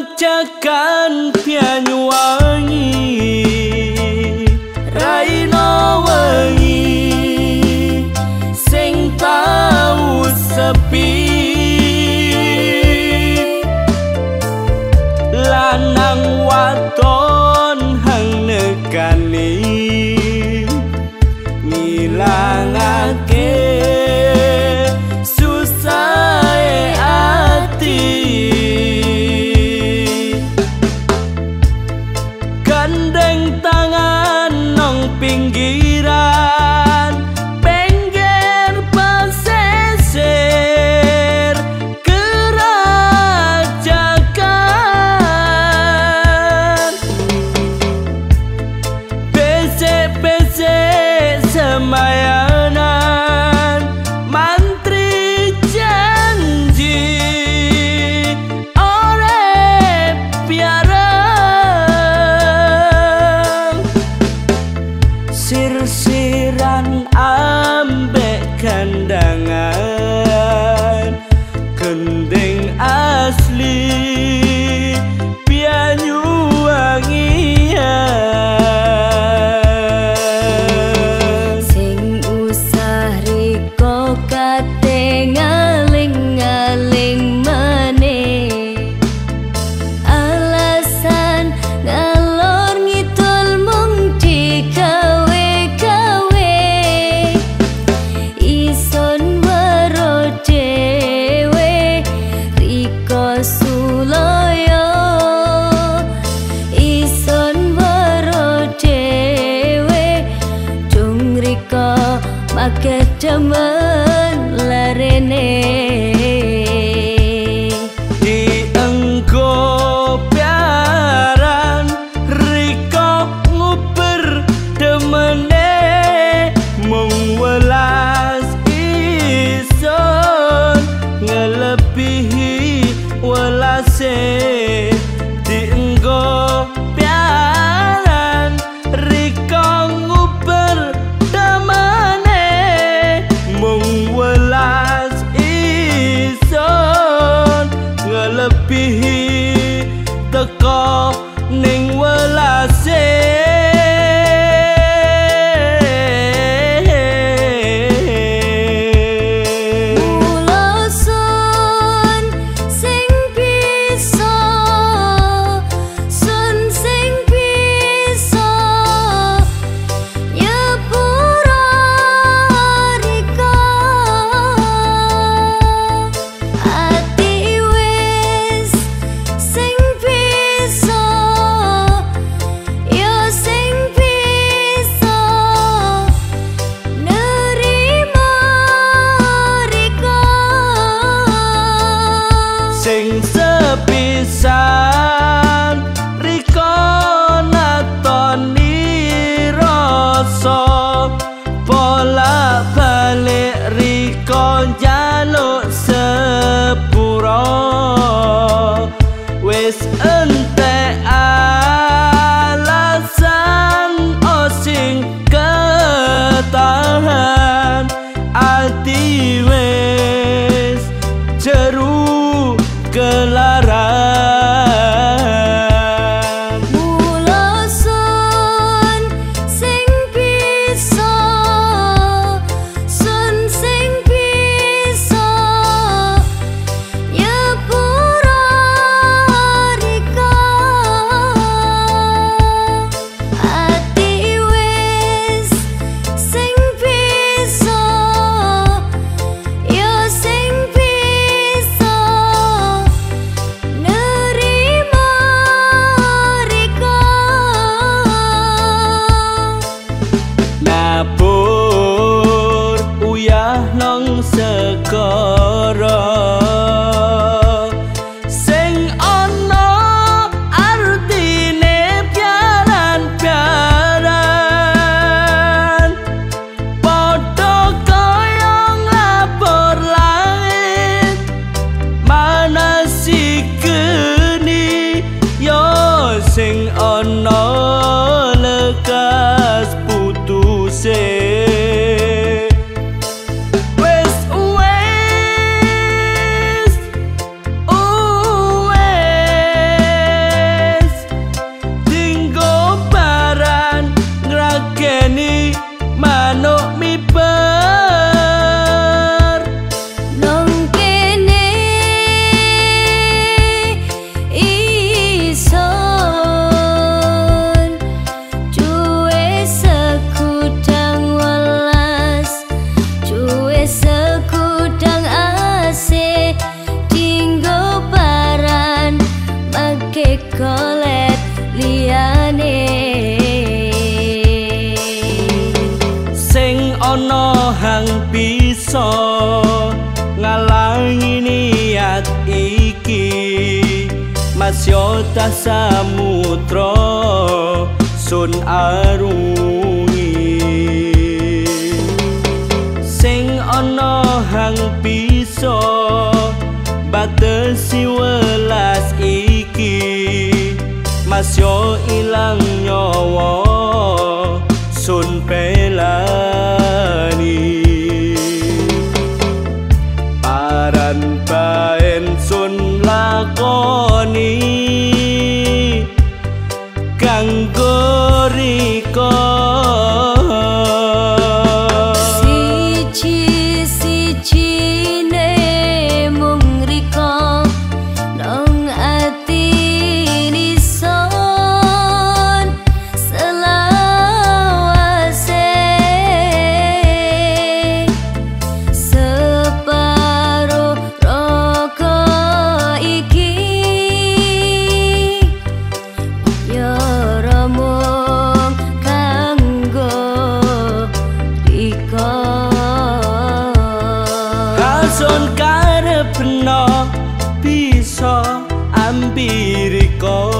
Bacakan pianyuwangi 这么 masyota samudra sun arungi. Sing ana hang bisa batesi welas iki. Masyo ilang nyawa sun pelani Miracle.